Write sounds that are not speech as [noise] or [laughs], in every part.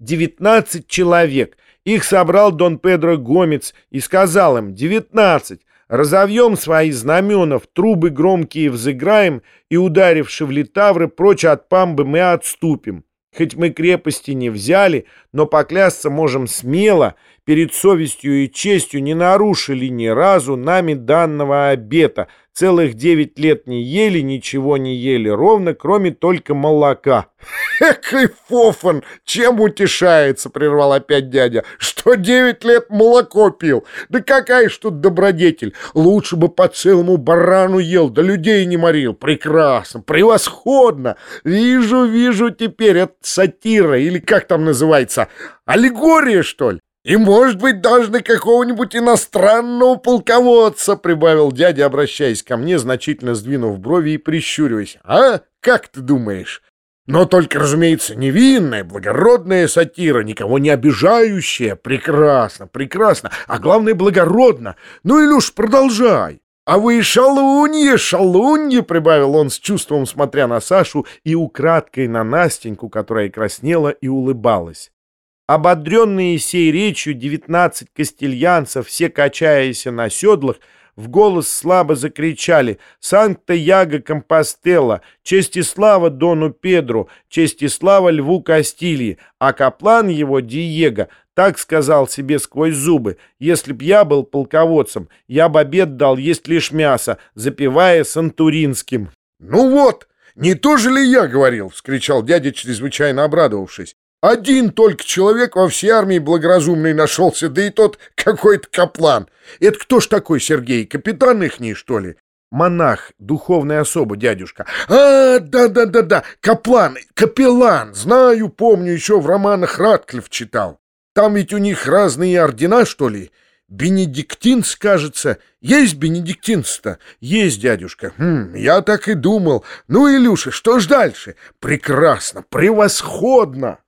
19 человек. Их собрал Дон Педро Гомец и сказал им «девятнадцать». Разовьем свои знамена, в трубы громкие взыграем, и, ударивши в литавры, прочь от памбы мы отступим. Хоть мы крепости не взяли, но поклясться можем смело, перед совестью и честью не нарушили ни разу нами данного обета. Целых девять лет не ели, ничего не ели, ровно, кроме только молока. [laughs] Экой фофан, чем утешается, прервал опять дядя, что девять лет молоко пил. Да какая ж тут добродетель, лучше бы по целому барану ел, да людей не морил. Прекрасно, превосходно. Вижу, вижу теперь, это сатира, или как там называется, аллегория, что ли? «И, может быть, даже на какого-нибудь иностранного полководца», — прибавил дядя, обращаясь ко мне, значительно сдвинув брови и прищуриваясь. «А? Как ты думаешь?» Но только, разумеется, невинная, благородная сатира, никого не обижающая. Прекрасно, прекрасно, а главное, благородно. Ну, Илюш, продолжай. «А вы шалуньи, шалуньи!» — прибавил он с чувством, смотря на Сашу и украдкой на Настеньку, которая краснела и улыбалась. Ободренные сей речью девятнадцать кастильянцев, все качаясь на седлах, в голос слабо закричали «Санкта Яго Компостела! Честь и слава Дону Педру! Честь и слава Льву Кастильи!» А каплан его, Диего, так сказал себе сквозь зубы «Если б я был полководцем, я бы обед дал есть лишь мясо, запивая сантуринским». «Ну вот, не то же ли я говорил?» — вскричал дядя, чрезвычайно обрадовавшись. Один только человек во всей армии благоразумный нашелся, да и тот какой-то каплан. Это кто ж такой, Сергей, капитан ихний, что ли? Монах, духовная особа, дядюшка. А, да-да-да-да, каплан, капеллан. Знаю, помню, еще в романах Ратклифф читал. Там ведь у них разные ордена, что ли? Бенедиктинц, кажется. Есть бенедиктинц-то? Есть, дядюшка. Хм, я так и думал. Ну, Илюша, что ж дальше? Прекрасно, превосходно.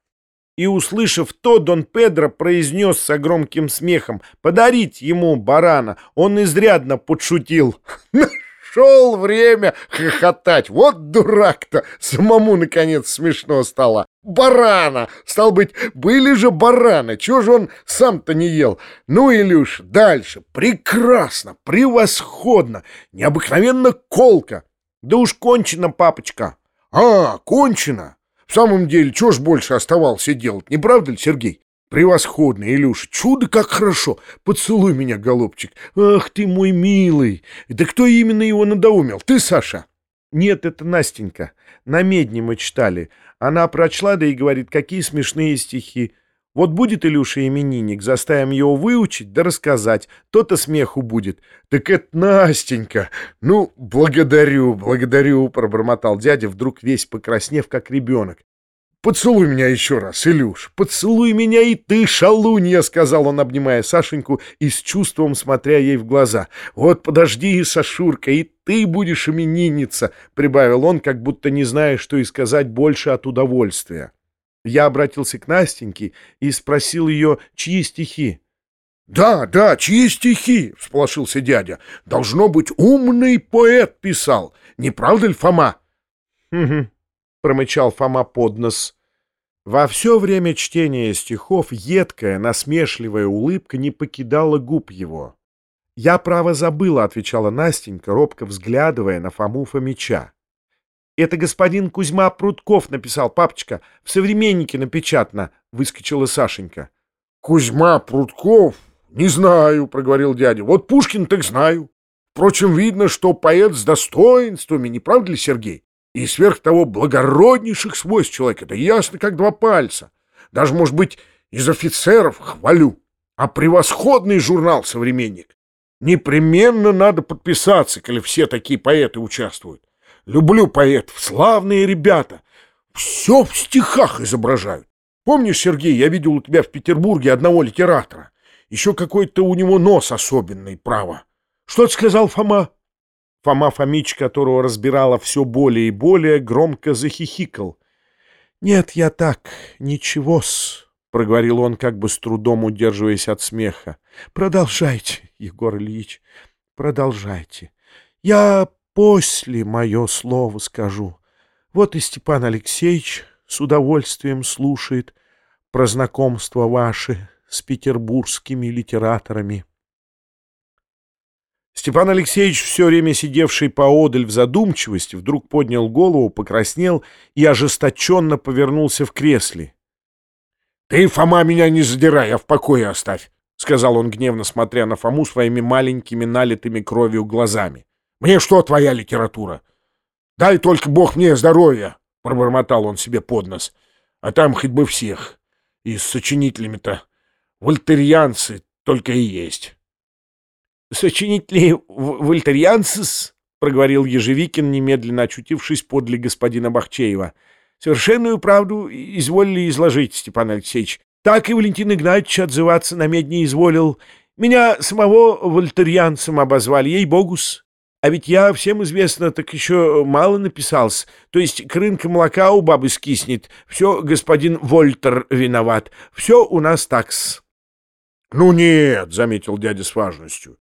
И, услышав то, Дон Педро произнес с громким смехом «Подарить ему барана!» Он изрядно подшутил. [laughs] Нашел время хохотать. Вот дурак-то! Самому, наконец, смешно стало. Барана! Стал быть, были же бараны. Чего же он сам-то не ел? Ну, Илюш, дальше. Прекрасно, превосходно, необыкновенно колко. Да уж кончено, папочка. А, кончено. В самом деле, чего ж больше оставался делать, не правда ли, Сергей? Превосходно, Илюша, чудо как хорошо. Поцелуй меня, голубчик. Ах ты мой милый. Да кто именно его надоумил? Ты, Саша? Нет, это Настенька. На медне мы читали. Она прочла, да и говорит, какие смешные стихи. Вот будет Илюша именинник, заставим его выучить да рассказать, то-то смеху будет. Так это Настенька. Ну, благодарю, благодарю, пробормотал дядя, вдруг весь покраснев, как ребенок. «Поцелуй меня еще раз, Илюш, поцелуй меня и ты, шалунья!» — сказал он, обнимая Сашеньку и с чувством смотря ей в глаза. «Вот подожди, Сашурка, и ты будешь именинница!» — прибавил он, как будто не зная, что и сказать больше от удовольствия. Я обратился к Настеньке и спросил ее, чьи стихи. «Да, да, чьи стихи?» — всполошился дядя. «Должно быть, умный поэт писал. Не правда ли, Фома?» «Угу», — промычал Фома под нос. Во все время чтения стихов едкая, насмешливая улыбка не покидала губ его. «Я, право, забыла», — отвечала Настенька, робко взглядывая на Фому Фомича. «Это господин Кузьма Прутков написал, папочка. В «Современнике» напечатано», — выскочила Сашенька. «Кузьма Прутков? Не знаю», — проговорил дядя. «Вот Пушкин так знаю. Впрочем, видно, что поэт с достоинствами, не правда ли, Сергей? И сверх того благороднейших свойств человека. Это ясно, как два пальца. Даже, может быть, из офицеров хвалю. А превосходный журнал «Современник». Непременно надо подписаться, коли все такие поэты участвуют. Люблю поэтов, славные ребята. Все в стихах изображают. Помнишь, Сергей, я видел у тебя в Петербурге одного литератора. Еще какой-то у него нос особенный, право. Что ты сказал, Фома? Фома Фомич, которого разбирала все более и более, громко захихикал. «Нет, я так, ничего-с», — проговорил он, как бы с трудом удерживаясь от смеха. «Продолжайте, Егор Ильич, продолжайте. Я После мое слово скажу. Вот и Степан Алексеевич с удовольствием слушает. про знакомство ваше с петербургскими литераторами. Степан Алексеевич, все время сидевший поодаль в задумчивости, вдруг поднял голову, покраснел и ожесточенно повернулся в кресле. — Ты, Фома, меня не задирай, а в покое оставь, — сказал он, гневно смотря на Фому своими маленькими налитыми кровью глазами. — Мне что твоя литература? Дай только Бог мне здоровья, — пробормотал он себе под нос. — А там хоть бы всех. И с сочинителями-то вольтерьянцы только и есть. «Сочинители вольтерьянцис», — проговорил Ежевикин, немедленно очутившись подле господина Бахчеева. «Совершенную правду изволили изложить, Степан Алексеевич. Так и Валентин Игнатьевич отзываться на медне изволил. Меня самого вольтерьянцем обозвали, ей-богус. А ведь я, всем известно, так еще мало написался. То есть крынка молока у бабы скиснет. Все господин Вольтер виноват. Все у нас такс». «Ну нет», — заметил дядя с важностью.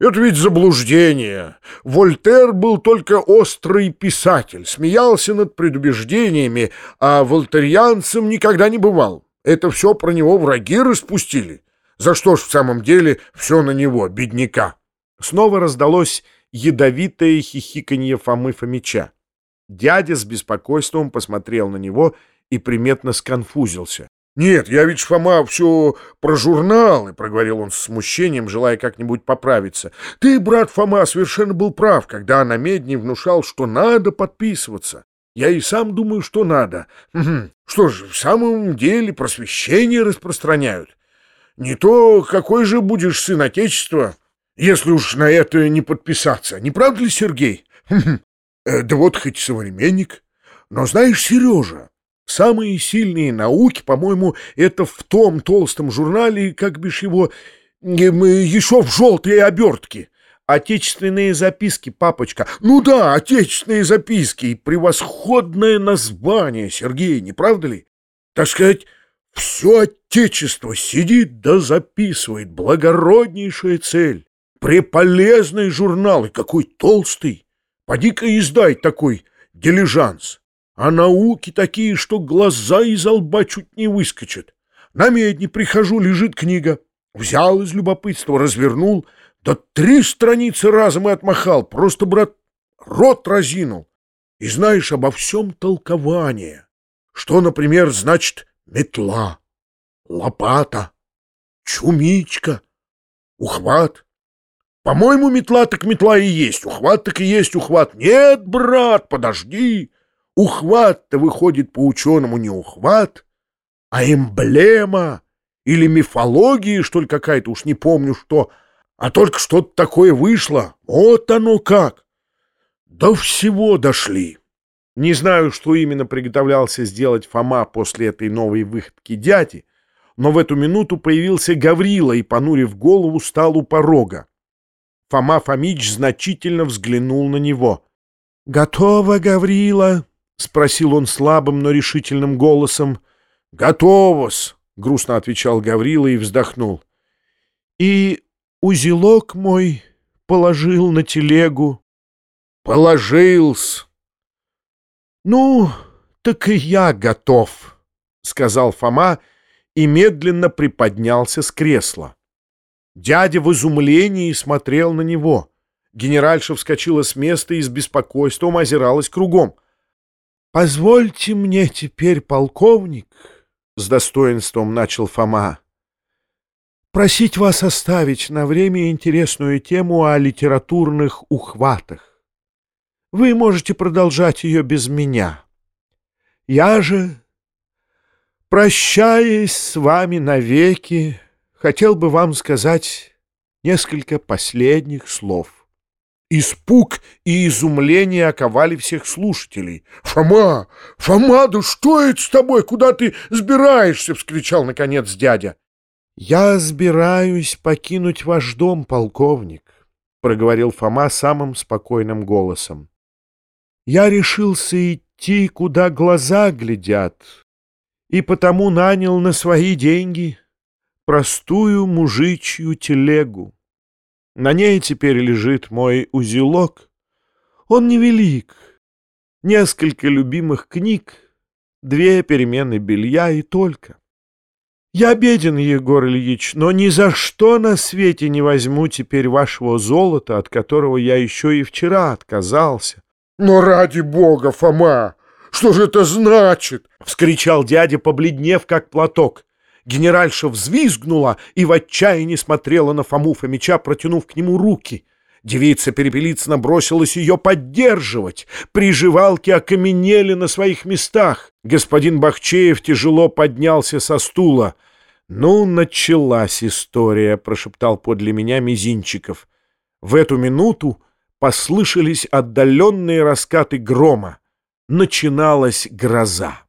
Это ведь заблуждение. Вольтер был только острый писатель, смеялся над предубеждениями, а вольтерианцем никогда не бывал. Это все про него враги распустили. За что ж в самом деле все на него, бедняка? Снова раздалось ядовитое хихиканье Фомы Фомича. Дядя с беспокойством посмотрел на него и приметно сконфузился. «Нет, я ведь, Фома, все про журналы», — проговорил он с смущением, желая как-нибудь поправиться. «Ты, брат Фома, совершенно был прав, когда на медне внушал, что надо подписываться. Я и сам думаю, что надо. Что ж, в самом деле просвещение распространяют. Не то какой же будешь сын Отечества, если уж на это не подписаться. Не правда ли, Сергей? Э, да вот хоть современник. Но знаешь, Сережа, Самые сильные науки, по-моему, это в том толстом журнале, как бишь его, еще в желтой обертке. Отечественные записки, папочка. Ну да, отечественные записки. И превосходное название, Сергей, не правда ли? Так сказать, все отечество сидит да записывает. Благороднейшая цель. Преполезный журнал. И какой толстый. Поди-ка издай такой дилижанс а науки такие, что глаза из лба чуть не выскочат. На медне прихожу, лежит книга. Взял из любопытства, развернул, да три страницы разом и отмахал. Просто, брат, рот разинул. И знаешь обо всем толкование. Что, например, значит метла, лопата, чумичка, ухват. По-моему, метла так метла и есть, ухват так и есть ухват. Нет, брат, подожди. Ухват-то выходит по-ученому не ухват, а эмблема или мифология, что ли, какая-то, уж не помню что, а только что-то такое вышло. Вот оно как! До всего дошли. Не знаю, что именно приготовлялся сделать Фома после этой новой выходки дяди, но в эту минуту появился Гаврила и, понурив голову, стал у порога. Фома Фомич значительно взглянул на него. — Готово, Гаврила! — спросил он слабым, но решительным голосом. — Готово-с, — грустно отвечал Гаврила и вздохнул. — И узелок мой положил на телегу. — Положил-с. — Ну, так и я готов, — сказал Фома и медленно приподнялся с кресла. Дядя в изумлении смотрел на него. Генеральша вскочила с места и с беспокойством озиралась кругом —— Позвольте мне теперь, полковник, — с достоинством начал Фома, — просить вас оставить на время интересную тему о литературных ухватах. Вы можете продолжать ее без меня. Я же, прощаясь с вами навеки, хотел бы вам сказать несколько последних слов. Испуг и изумление оковали всех слушателей. «Фома! Фома, да что это с тобой? Куда ты сбираешься?» — вскричал, наконец, дядя. «Я сбираюсь покинуть ваш дом, полковник», — проговорил Фома самым спокойным голосом. «Я решился идти, куда глаза глядят, и потому нанял на свои деньги простую мужичью телегу. На ней теперь лежит мой узелок. Он невелик. Несколько любимых книг, две перемены белья и только. Я беден, Егор Ильич, но ни за что на свете не возьму теперь вашего золота, от которого я еще и вчера отказался. Но ради бога, Фома, что же это значит? Вскричал дядя, побледнев, как платок. Генеральша взвизгнула и в отчаянии смотрела на Фому Фомича, протянув к нему руки. Девица Перепелицына бросилась ее поддерживать. Приживалки окаменели на своих местах. Господин Бахчеев тяжело поднялся со стула. «Ну, началась история», — прошептал подле меня Мизинчиков. В эту минуту послышались отдаленные раскаты грома. Начиналась гроза.